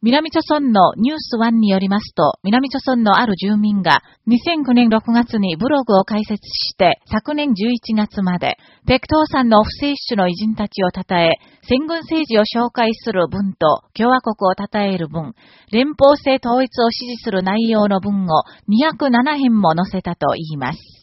南朝村のニュース1によりますと、南朝村のある住民が2009年6月にブログを開設して昨年11月まで、ペクトーさんの不正主の偉人たちを称え、戦軍政治を紹介する文と共和国を称える文、連邦制統一を支持する内容の文を207編も載せたといいます。